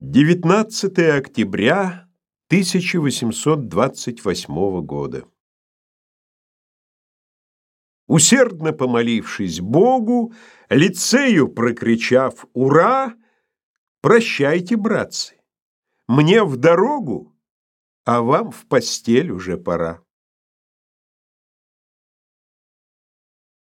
19 октября 1828 года. Усердно помолившись Богу, лицею прокричав «Ура!», прощайте, братцы, мне в дорогу, а вам в постель уже пора.